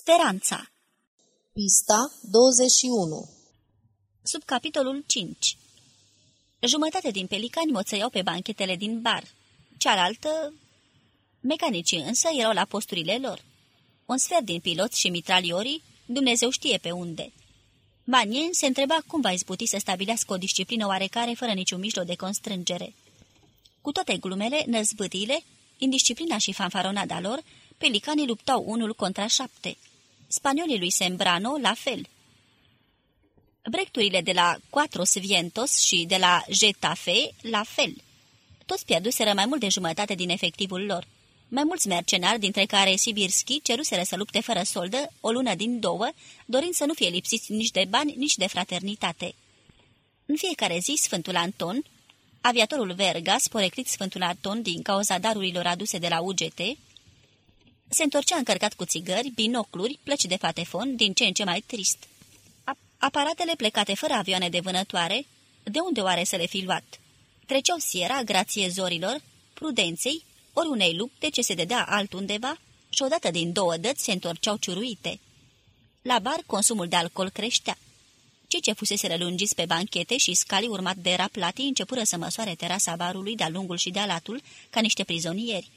Speranța Pista 21 Sub capitolul 5 Jumătate din pelicani moțăiau pe banchetele din bar. Cealaltă... Mecanicii însă erau la posturile lor. Un sfert din piloți și mitraliorii, Dumnezeu știe pe unde. Manien se întreba cum va izbuti să stabilească o disciplină oarecare fără niciun mijloc de constrângere. Cu toate glumele, năzbâtiile, indisciplina și fanfaronada lor, pelicanii luptau unul contra șapte. Spaniolii lui Sembrano, la fel. Brecturile de la Cuatros Vientos și de la Getafe, la fel. Toți pierduseră mai mult de jumătate din efectivul lor. Mai mulți mercenari, dintre care Sibirski, ceruseră să lupte fără soldă, o lună din două, dorind să nu fie lipsiți nici de bani, nici de fraternitate. În fiecare zi, Sfântul Anton, aviatorul Vergas, poreclit Sfântul Anton din cauza darurilor aduse de la UGT, se întorcea încărcat cu țigări, binocluri, plăci de patefon, din ce în ce mai trist. Aparatele plecate fără avioane de vânătoare, de unde oare să le fi luat? Treceau siera, grație zorilor, prudenței, ori unei lupte ce se dădea altundeva și odată din două dăți se întorceau ciuruite. La bar, consumul de alcool creștea. Cei ce fusese relungiți pe banchete și scali urmat de raplatii începură să măsoare terasa barului de-a lungul și de-a latul, ca niște prizonieri.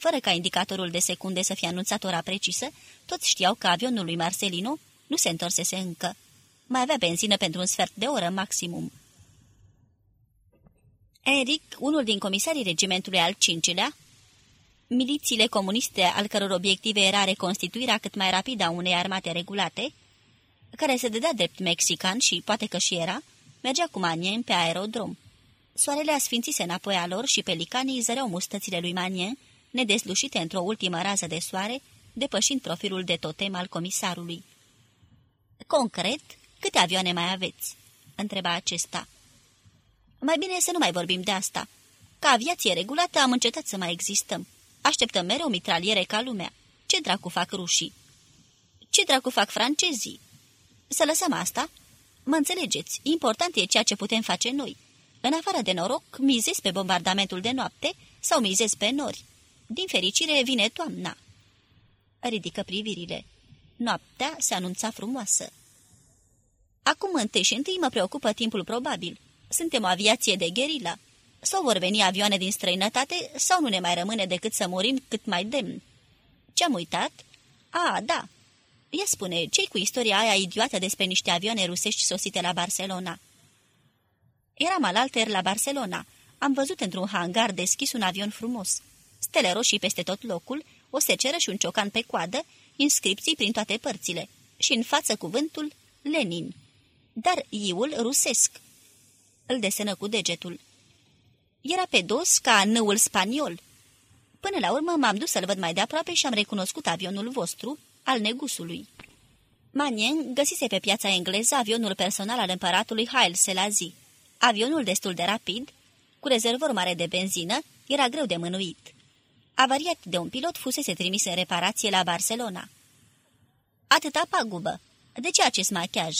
Fără ca indicatorul de secunde să fie anunțat ora precisă, toți știau că avionul lui Marcelino nu se întorsese încă. Mai avea benzină pentru un sfert de oră maximum. Eric, unul din comisarii regimentului al cincilea, milițiile comuniste al căror obiective era reconstituirea cât mai rapidă a unei armate regulate, care se dădea drept mexican și poate că și era, mergea cu Manien pe aerodrom. Soarele asfințise înapoi a lor și pelicanii zăreau mustățile lui Manien, nedeslușite într-o ultimă rază de soare, depășind profilul de totem al comisarului. Concret, câte avioane mai aveți?" întreba acesta. Mai bine să nu mai vorbim de asta. Ca aviație regulată am încetat să mai existăm. Așteptăm mereu mitraliere ca lumea. Ce dracu fac rușii? Ce dracu fac francezii? Să lăsăm asta? Mă înțelegeți, important e ceea ce putem face noi. În afară de noroc, mizez pe bombardamentul de noapte sau mizez pe nori. Din fericire vine toamna. Ridică privirile. Noaptea se anunța frumoasă. Acum întâi și întâi mă preocupă timpul probabil. Suntem o aviație de gherila. Sau vor veni avioane din străinătate, sau nu ne mai rămâne decât să murim cât mai demn. Ce-am uitat? A, da. Ia spune, ce cu istoria aia idiotă despre niște avioane rusești sosite la Barcelona? Eram alalter la Barcelona. Am văzut într-un hangar deschis un avion frumos. Stele roșii peste tot locul, o seceră și un ciocan pe coadă, inscripții prin toate părțile. Și în față cuvântul Lenin. Dar iul rusesc. Îl desenă cu degetul. Era pe dos ca năul spaniol. Până la urmă m-am dus să-l văd mai de aproape și am recunoscut avionul vostru, al negusului. Manien găsise pe piața engleză avionul personal al împăratului Haile Selassie. Avionul destul de rapid, cu rezervor mare de benzină, era greu de mânuit. Avariat de un pilot, fusese trimis în reparație la Barcelona. Atâta pagubă. De ce acest machiaj?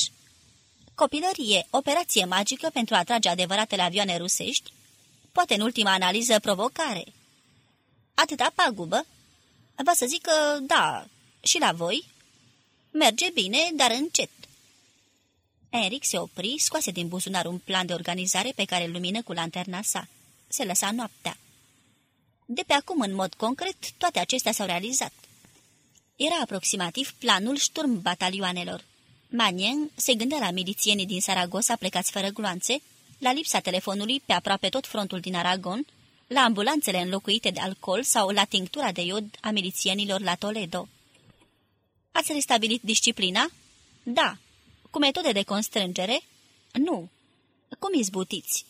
Copilărie, operație magică pentru a atrage adevăratele avioane rusești? Poate în ultima analiză provocare. Atâta pagubă? Vă să zic că da, și la voi? Merge bine, dar încet. Enric se opri, scoase din buzunar un plan de organizare pe care îl lumină cu lanterna sa. Se lăsa noaptea. De pe acum, în mod concret, toate acestea s-au realizat. Era aproximativ planul șturm batalioanelor. Manien se gândea la milițienii din Saragossa plecați fără gloanțe, la lipsa telefonului pe aproape tot frontul din Aragon, la ambulanțele înlocuite de alcool sau la tinctura de iod a milițienilor la Toledo. Ați restabilit disciplina? Da. Cu metode de constrângere? Nu. Cum izbutiți?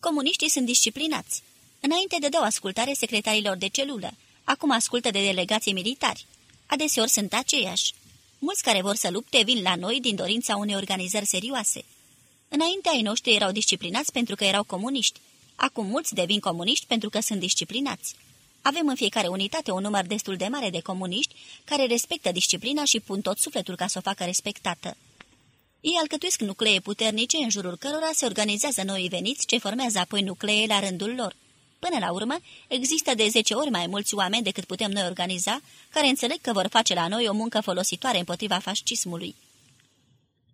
Comuniștii sunt disciplinați. Înainte dădeau ascultare secretarilor de celulă, acum ascultă de delegații militari. Adeseori sunt aceiași. Mulți care vor să lupte vin la noi din dorința unei organizări serioase. Înainte ai noștri erau disciplinați pentru că erau comuniști. Acum mulți devin comuniști pentru că sunt disciplinați. Avem în fiecare unitate un număr destul de mare de comuniști care respectă disciplina și pun tot sufletul ca să o facă respectată. Ei alcătuiesc nuclee puternice în jurul cărora se organizează noi veniți ce formează apoi nuclee la rândul lor. Până la urmă, există de zece ori mai mulți oameni decât putem noi organiza, care înțeleg că vor face la noi o muncă folositoare împotriva fascismului.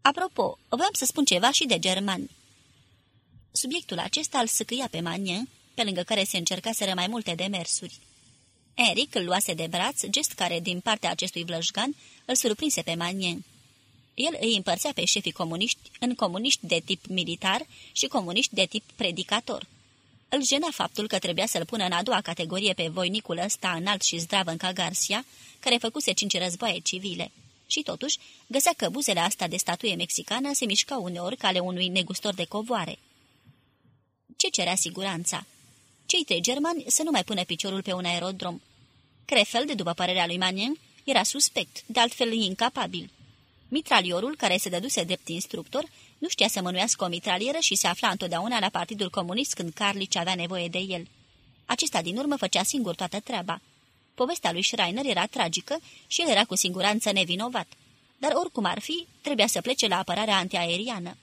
Apropo, vreau să spun ceva și de germani. Subiectul acesta îl săcâia pe Magnin, pe lângă care se încercaseră mai multe demersuri. Eric îl luase de braț, gest care, din partea acestui vlăjgan, îl surprinse pe Magnin. El îi împărțea pe șefii comuniști în comuniști de tip militar și comuniști de tip predicator. Îl jena faptul că trebuia să-l pună în a doua categorie pe voinicul ăsta înalt și zdravăn ca Garcia, care făcuse cinci războaie civile. Și totuși, găsea că buzele astea de statuie mexicană se mișcau uneori ca ale unui negustor de covoare. Ce cerea siguranța? Cei trei germani să nu mai pună piciorul pe un aerodrom. Crefeld, după părerea lui Manien, era suspect, de altfel incapabil. Mitraliorul, care se dăduse drept instructor, nu știa să mânuiască o mitralieră și se afla întotdeauna la Partidul Comunist când Carlici avea nevoie de el. Acesta din urmă făcea singur toată treaba. Povestea lui Schreiner era tragică și el era cu siguranță nevinovat. Dar oricum ar fi, trebuia să plece la apărarea antiaeriană.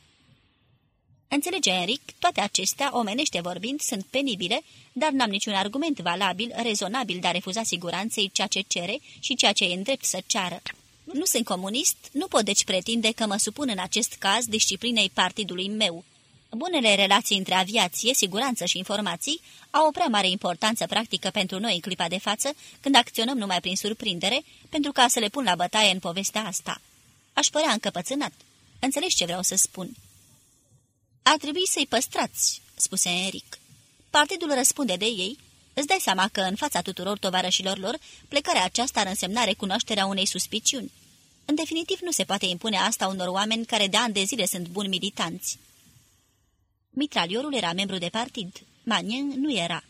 Înțelege, Enric, toate acestea, omenește vorbind, sunt penibile, dar n-am niciun argument valabil, rezonabil de a refuza siguranței ceea ce cere și ceea ce e în drept să ceară. Nu sunt comunist, nu pot deci pretinde că mă supun în acest caz disciplinei partidului meu. Bunele relații între aviație, siguranță și informații au o prea mare importanță practică pentru noi în clipa de față, când acționăm numai prin surprindere, pentru ca să le pun la bătaie în povestea asta. Aș părea încăpățânat. Înțelegi ce vreau să spun?" Ar trebui să-i păstrați," spuse Eric. Partidul răspunde de ei. Îți dai seama că în fața tuturor tovarășilor lor, plecarea aceasta ar însemna recunoașterea unei suspiciuni. În definitiv, nu se poate impune asta unor oameni care de ani de zile sunt buni militanți. Mitraliorul era membru de partid. Manien nu era.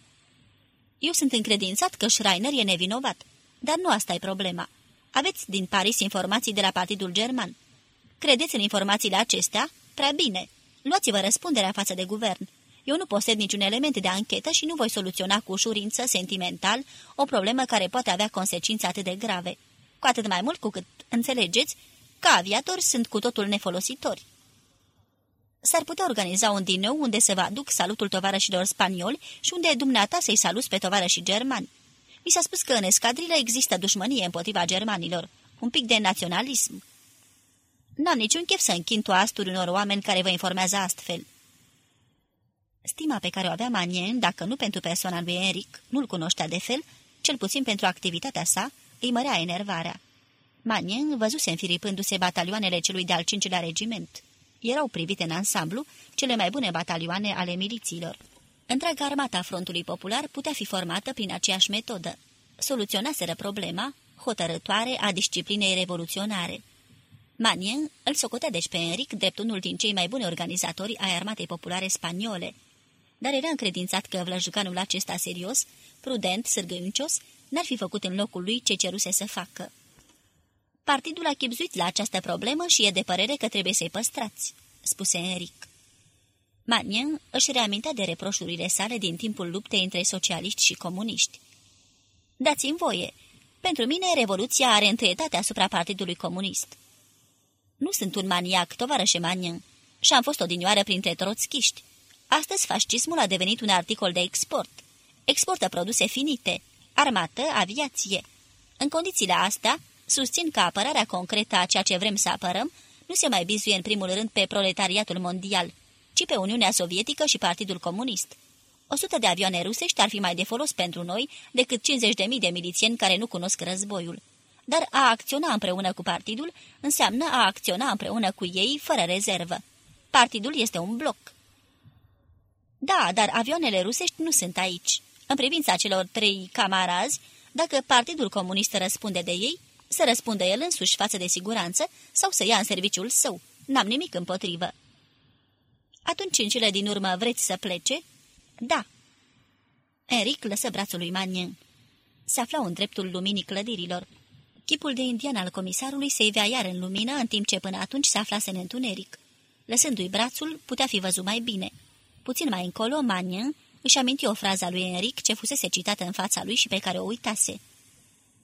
Eu sunt încredințat că Schreiner e nevinovat, dar nu asta e problema. Aveți din Paris informații de la Partidul German. Credeți în informațiile acestea? Prea bine. Luați-vă răspunderea față de guvern. Eu nu posed niciun element de anchetă și nu voi soluționa cu ușurință, sentimental, o problemă care poate avea consecințe atât de grave. Cu atât mai mult cu cât, înțelegeți, ca aviatori sunt cu totul nefolositori. S-ar putea organiza un dineu unde se va aduc salutul tovarășilor spanioli și unde dumneata să-i salut pe tovarășii germani. Mi s-a spus că în escadrilă există dușmănie împotriva germanilor, un pic de naționalism. N-am niciun chef să închin toasturi unor oameni care vă informează astfel. Stima pe care o avea Manien, dacă nu pentru persoana lui Enric, nu-l cunoștea de fel, cel puțin pentru activitatea sa, îi mărea enervarea. Manien văzuse înfiripându-se batalioanele celui de-al cincilea regiment. Erau privite în ansamblu cele mai bune batalioane ale milițiilor. Întreaga armata frontului popular putea fi formată prin aceeași metodă. Soluționaseră problema hotărătoare a disciplinei revoluționare. Manien îl socotea deci pe Enric drept unul din cei mai buni organizatori ai armatei populare spaniole, dar era încredințat că vlăjucanul acesta serios, prudent, sârgâncios, n-ar fi făcut în locul lui ce ceruse să facă. Partidul a chipzuit la această problemă și e de părere că trebuie să-i păstrați," spuse Enric. Manien își reamintea de reproșurile sale din timpul luptei între socialiști și comuniști. Dați-mi voie. Pentru mine, revoluția are întâietate asupra Partidului Comunist. Nu sunt un maniac, tovarășe Manien, și am fost odinioară printre troțchiști. Astăzi fascismul a devenit un articol de export. Exportă produse finite, armată, aviație. În condițiile astea, susțin că apărarea concretă a ceea ce vrem să apărăm nu se mai bizuie în primul rând pe proletariatul mondial, ci pe Uniunea Sovietică și Partidul Comunist. O sută de avioane rusești ar fi mai de folos pentru noi decât 50.000 de milițieni care nu cunosc războiul. Dar a acționa împreună cu partidul înseamnă a acționa împreună cu ei fără rezervă. Partidul este un bloc. Da, dar avioanele rusești nu sunt aici. În privința celor trei camarazi, dacă Partidul Comunist răspunde de ei, să răspundă el însuși față de siguranță sau să ia în serviciul său. N-am nimic împotrivă. Atunci, în cele din urmă, vreți să plece? Da. Eric lăsă brațul lui Manien. Se aflau în dreptul luminii clădirilor. Chipul de indian al comisarului se ivea iar în lumină, în timp ce până atunci se aflase în întuneric. Lăsându-i brațul, putea fi văzut mai bine. Puțin mai încolo, Manien își aminti o frază a lui Enric ce fusese citată în fața lui și pe care o uitase.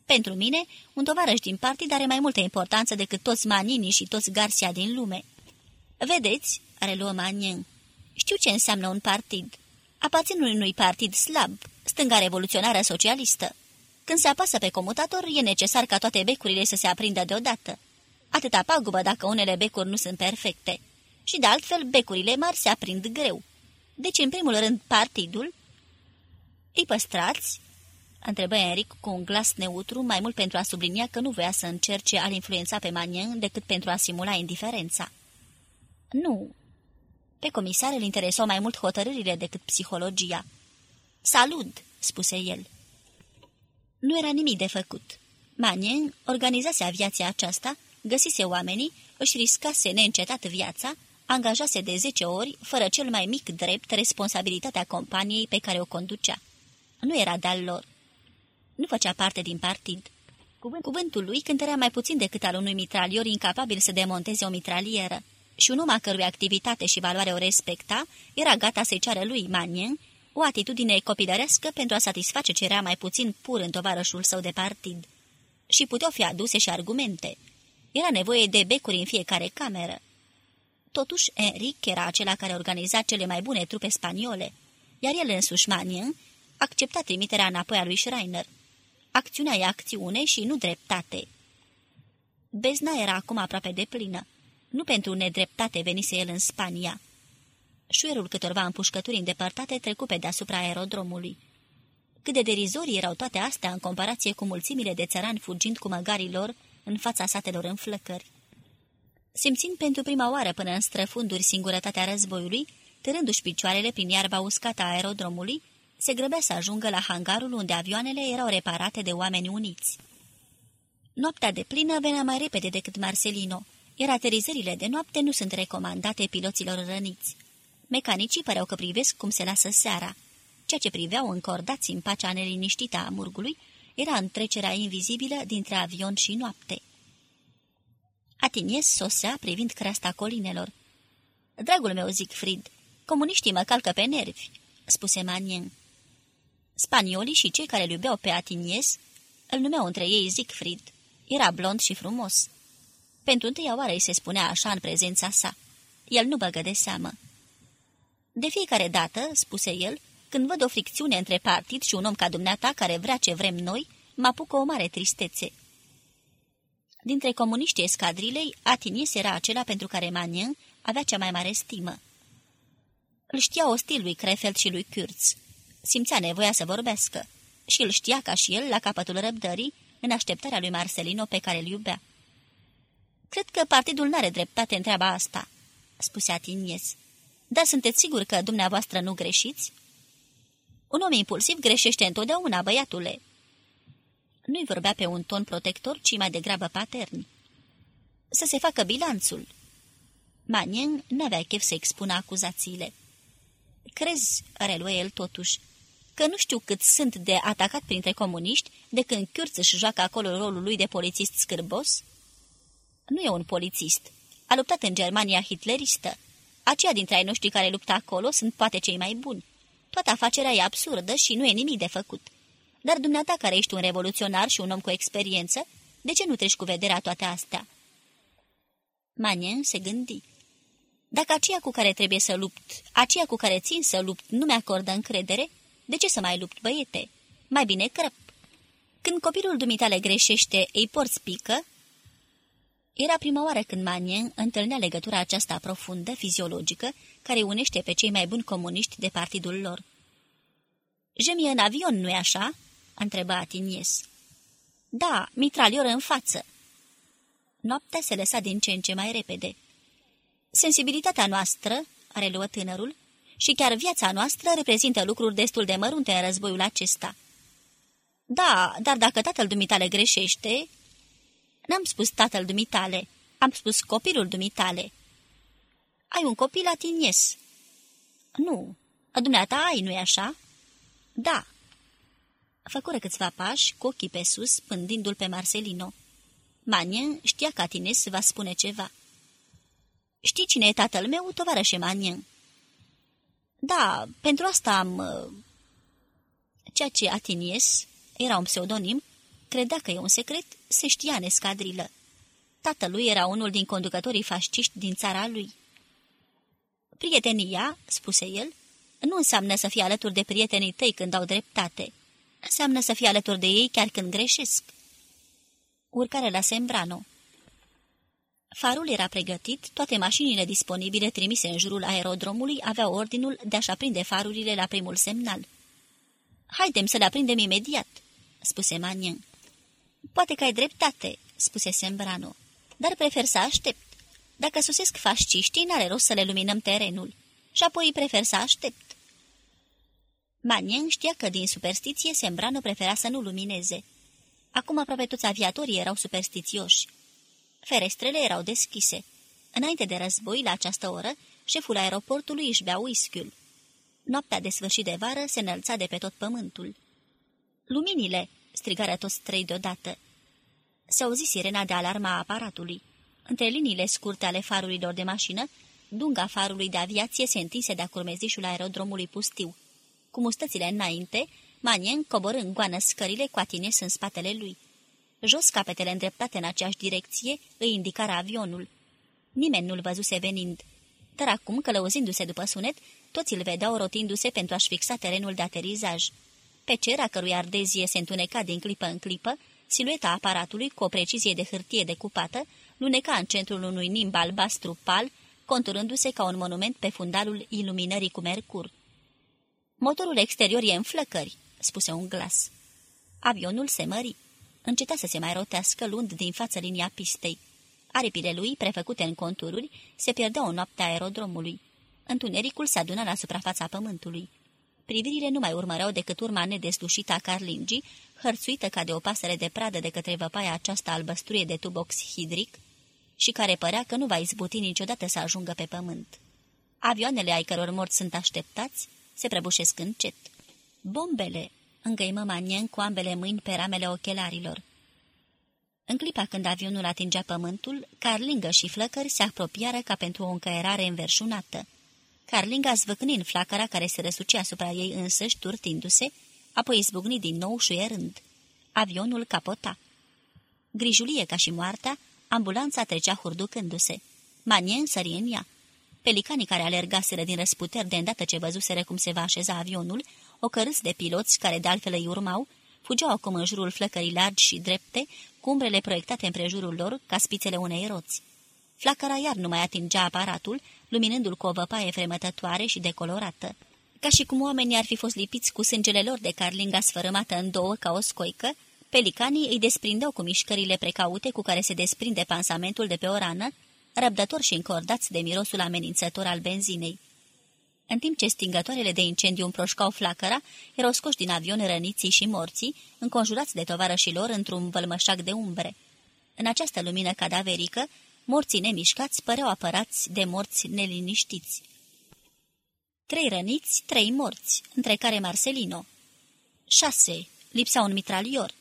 Pentru mine, un tovarăș din partid are mai multă importanță decât toți Manini și toți Garcia din lume. Vedeți, reluă Manien, știu ce înseamnă un partid. Aparțin unui partid slab, stânga revoluționară socialistă. Când se apasă pe comutator, e necesar ca toate becurile să se aprindă deodată. Atâta pagubă dacă unele becuri nu sunt perfecte. Și de altfel, becurile mari se aprind greu. Deci, în primul rând, partidul... Îi păstrați? Întrebă Enric cu un glas neutru, mai mult pentru a sublinia că nu voia să încerce a-l influența pe Manien decât pentru a simula indiferența. Nu. Pe comisar îl interesau mai mult hotărârile decât psihologia. Salut, spuse el. Nu era nimic de făcut. Manien organizase aviația aceasta, găsise oamenii, își riscase neîncetat viața, angajase de zece ori, fără cel mai mic drept, responsabilitatea companiei pe care o conducea. Nu era de-al lor. Nu făcea parte din partid. Cuvântul lui cântărea mai puțin decât al unui mitralior incapabil să demonteze o mitralieră și un om a cărui activitate și valoare o respecta, era gata să-i ceară lui Manien o atitudine copilărească pentru a satisface ce era mai puțin pur în tovarășul său de partid. Și puteau fi aduse și argumente. Era nevoie de becuri în fiecare cameră. Totuși, Enric era acela care organiza cele mai bune trupe spaniole, iar el însuși, Manien, accepta trimiterea înapoi a lui Schreiner. Acțiunea e acțiune și nu dreptate. Bezna era acum aproape de plină. Nu pentru nedreptate venise el în Spania. Șuierul câtorva împușcături îndepărtate trecu pe deasupra aerodromului. Cât de derizorii erau toate astea în comparație cu mulțimile de țărani fugind cu măgarii lor în fața satelor în flăcări. Simțind pentru prima oară până în străfunduri singurătatea războiului, târându-și picioarele prin iarba uscată a aerodromului, se grăbea să ajungă la hangarul unde avioanele erau reparate de oameni uniți. Noaptea de plină venea mai repede decât Marcelino, iar aterizările de noapte nu sunt recomandate piloților răniți. Mecanicii păreau că privesc cum se lasă seara. Ceea ce priveau încordați în pacea neliniștită a murgului era întrecerea invizibilă dintre avion și noapte. Atinies sosea privind creasta colinelor. Dragul meu, Siegfried, comuniștii mă calcă pe nervi," spuse Manien. Spaniolii și cei care îl iubeau pe Atinies îl numeau între ei Siegfried. Era blond și frumos. Pentru întâia oară îi se spunea așa în prezența sa. El nu băgă de seamă. De fiecare dată, spuse el, când văd o fricțiune între partid și un om ca dumneata care vrea ce vrem noi, mă apucă o mare tristețe. Dintre comuniștii escadrilei, Atinies era acela pentru care Manien avea cea mai mare stimă. Îl știa ostil lui Crefeld și lui Kurz. Simțea nevoia să vorbească și îl știa ca și el la capătul răbdării, în așteptarea lui Marcelino pe care îl iubea. Cred că partidul n-are dreptate în treaba asta," spuse Atinies. Dar sunteți sigur că dumneavoastră nu greșiți?" Un om impulsiv greșește întotdeauna, băiatule." Nu-i vorbea pe un ton protector, ci mai degrabă patern. Să se facă bilanțul." Manien n-avea chef să expună acuzațiile. Crezi, reluă el totuși, că nu știu cât sunt de atacat printre comuniști de când Chiurț își joacă acolo rolul lui de polițist scârbos?" Nu e un polițist. A luptat în Germania hitleristă. Aceia dintre ai noștri care luptă acolo sunt poate cei mai buni. Toată afacerea e absurdă și nu e nimic de făcut. Dar dumneata care ești un revoluționar și un om cu experiență, de ce nu treci cu vederea toate astea?" Manien se gândi. Dacă aceea cu care trebuie să lupt, aceea cu care țin să lupt, nu mi-acordă încredere, de ce să mai lupt, băiete? Mai bine crăp. Când copilul dumitale greșește, îi porți pică, era prima oară când Manien întâlnea legătura aceasta profundă, fiziologică, care unește pe cei mai buni comuniști de partidul lor. Jemie în avion, nu-i așa?" Întreba Atinies. Da, mitralior în față." Noaptea se lăsa din ce în ce mai repede. Sensibilitatea noastră, reluă tânărul, și chiar viața noastră reprezintă lucruri destul de mărunte în războiul acesta. Da, dar dacă tatăl dumitale greșește, N-am spus tatăl dumitale, am spus copilul dumitale. Ai un copil latinies. Nu. Dumneata ai, nu-i așa? Da. Făcură câțiva pași, cu ochii pe sus, pândindu-l pe Marcelino. Manien știa că Atines va spune ceva. Știi cine e tatăl meu, tovarășe Manien?" Da, pentru asta am... Uh, ceea ce Atinies era un pseudonim, credea că e un secret, se știa în escadrilă. Tatălui era unul din conducătorii fasciști din țara lui. Prietenia, spuse el, Nu înseamnă să fii alături de prietenii tăi când au dreptate. Înseamnă să fii alături de ei chiar când greșesc. Urcare la Sembrano Farul era pregătit, toate mașinile disponibile trimise în jurul aerodromului aveau ordinul de a-și aprinde farurile la primul semnal. Haidem să le aprindem imediat," spuse Manien. Poate că ai dreptate," spuse Sembrano, dar prefer să aștept. Dacă sosesc fasciștii, n-are rost să le luminăm terenul. Și apoi prefer să aștept." Manien știa că din superstiție Sembrano prefera să nu lumineze. Acum aproape toți aviatorii erau superstițioși. Ferestrele erau deschise. Înainte de război, la această oră, șeful aeroportului își bea whisky-ul. Noaptea de sfârșit de vară se înălța de pe tot pământul. Luminile!" strigară toți trei deodată. Se auzi sirena de alarma a aparatului. Între liniile scurte ale farurilor de mașină, dunga farului de aviație se întinse de-a curmezișul aerodromului pustiu. Cu mustățile înainte, Manien coborâ în goană scările cu atines în spatele lui. Jos capetele îndreptate în aceeași direcție îi indicară avionul. Nimeni nu-l văzuse venind, dar acum, călăuzindu-se după sunet, toți îl vedeau rotindu-se pentru a-și fixa terenul de aterizaj. Pe cer, a cărui ardezie se întuneca din clipă în clipă, silueta aparatului, cu o precizie de hârtie decupată, luneca în centrul unui nimb albastru pal, conturându-se ca un monument pe fundalul iluminării cu mercur. Motorul exterior e în flăcări," spuse un glas. Avionul se mări. Înceta să se mai rotească, luând din față linia pistei. Aripile lui, prefăcute în contururi, se pierdeau în noaptea aerodromului. Întunericul se adună la suprafața pământului. Privirile nu mai urmăreau decât urma nedeslușită a carlingii, hărțuită ca de o pasăre de pradă de către văpaia aceasta albăstruie de tub oxhidric și care părea că nu va izbuti niciodată să ajungă pe pământ. Avioanele ai căror morți sunt așteptați se prăbușesc încet. Bombele, îngăimă Manien cu ambele mâini pe ramele ochelarilor. În clipa când avionul atingea pământul, Carlingă și flăcări se apropiară ca pentru o încăierare înverșunată. Carlinga zvâcni în flacăra care se răsucea asupra ei însăși, turtindu-se, apoi izbucni din nou șuierând. Avionul capota. Grijulie ca și moartea, ambulanța trecea hurducându-se. Manien sări în ea. Pelicanii care alergaseră din răsputeri de îndată ce văzuseră cum se va așeza avionul, o cărâs de piloți care de altfel îi urmau, fugeau acum în jurul flăcării largi și drepte, cu umbrele proiectate împrejurul lor ca spițele unei roți. Flacăra iar nu mai atingea aparatul, luminându-l cu o văpaie fremătătoare și decolorată. Ca și cum oamenii ar fi fost lipiți cu sângele lor de carlinga sfărâmată în două ca o scoică, pelicanii îi desprindeau cu mișcările precaute cu care se desprinde pansamentul de pe o rană, răbdători și încordați de mirosul amenințător al benzinei. În timp ce stingătoarele de incendiu împroșcau flacăra, erau scoși din avion răniții și morții, înconjurați de tovarășii lor într-un vălmășac de umbre. În această lumină cadaverică, morții nemișcați păreau apărați de morți neliniștiți. Trei răniți, trei morți, între care Marcelino. Șase. Lipsa un mitralior.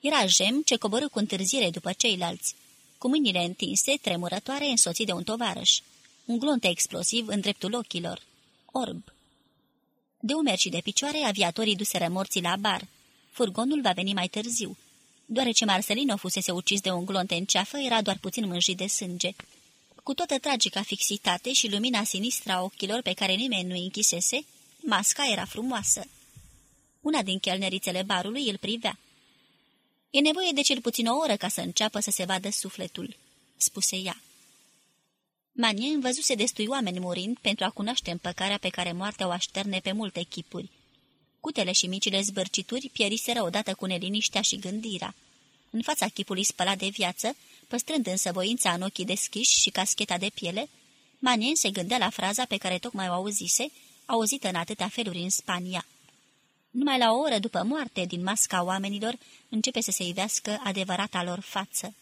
Era Jem ce coborâ cu întârziere după ceilalți, cu mâinile întinse, tremurătoare, însoțit de un tovarăș. Un glonte explosiv în dreptul ochilor. Orb. De umeri și de picioare, aviatorii duseră morții la bar. Furgonul va veni mai târziu. Deoarece Marcelino fusese ucis de un glonte în ceafă, era doar puțin mânjit de sânge. Cu toată tragica fixitate și lumina sinistră a ochilor pe care nimeni nu închisese, masca era frumoasă. Una din chelnerițele barului îl privea. E nevoie de cel puțin o oră ca să înceapă să se vadă sufletul," spuse ea. Manien văzuse destui oameni murind pentru a cunoaște împăcarea pe care moartea o așterne pe multe chipuri. Cutele și micile zbărcituri pieriseră odată cu neliniștea și gândirea. În fața chipului spălat de viață, păstrând însă voința în ochii deschiși și cascheta de piele, Manien se gândea la fraza pe care tocmai o auzise, auzită în atâtea feluri în Spania. Numai la o oră după moarte din masca oamenilor începe să se ivească adevărata lor față.